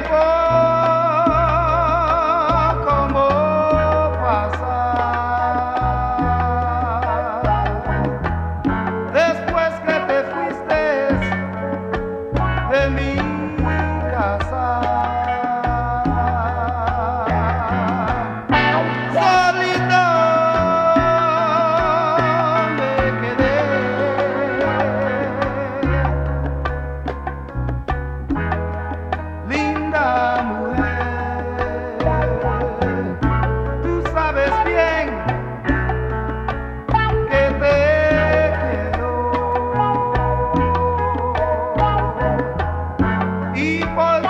tiempo. People